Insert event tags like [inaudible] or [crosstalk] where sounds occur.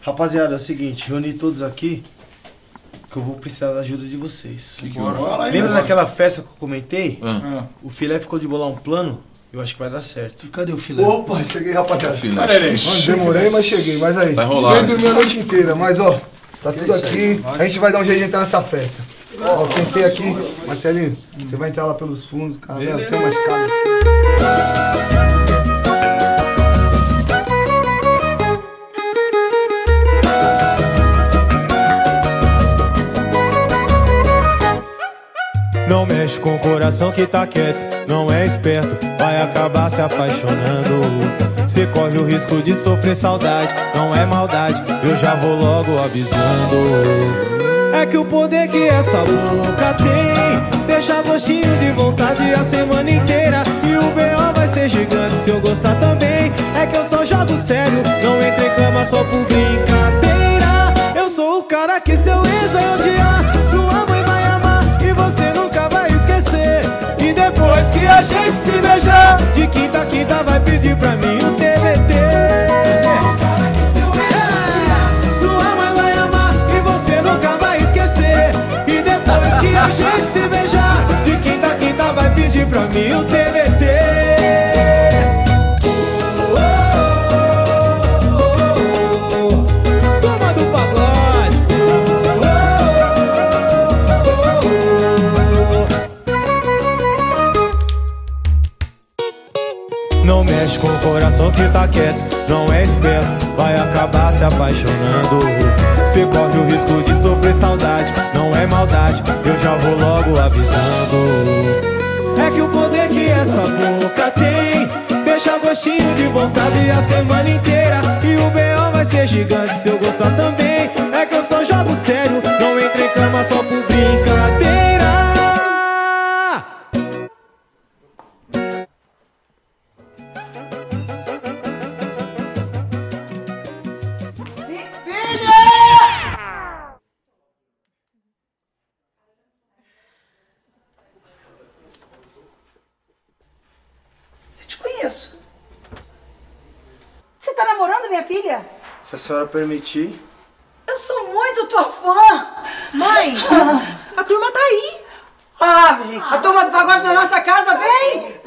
Rapaziada, é o seguinte, reuni todos aqui que eu vou precisar da ajuda de vocês. Que que Bora, houve? fala aí, Lembra mano. daquela festa que eu comentei? Ah, Ah. O filé ficou de bolar um plano? Eu acho que vai dar certo. Cadê o filé? Opa, cheguei, rapaziada. filé. Mano, demorei, mas cheguei. Mas aí, Tá enrolado. dormi a noite inteira, mas ó, tá tudo aqui. A gente vai dar um jeito de entrar nessa festa. Ó, pensei aqui, Marcelinho, você vai entrar lá pelos fundos, cara. Tem uma escada aqui. Não mexe com o coração que tá quieto, não é esperto, vai acabar se apaixonando. Você corre o risco de sofrer saudade, não é maldade, eu já vou logo avisando. É que o poder que essa boca tem, deixa gostinho de vontade a semana inteira. E o B.O. vai ser gigante se eu gostar também. É que eu só jogo sério, não entro em cama só por brincadeira. Eu sou o cara que seu ex vai odiar, o coração que tá quieto, não é esperto, vai acabar se apaixonando. Você corre o risco de sofrer saudade, não é maldade, eu já vou logo avisando. É que o poder que essa boca tem, deixa gostinho de vontade a semana inteira. E o B.O. vai ser gigante se eu gostar também. Conheço. Você tá namorando minha filha? Se a senhora permitir. Eu sou muito tua fã. Mãe, [laughs] a turma tá aí. Ah, gente, a turma do pagode na nossa casa, vem!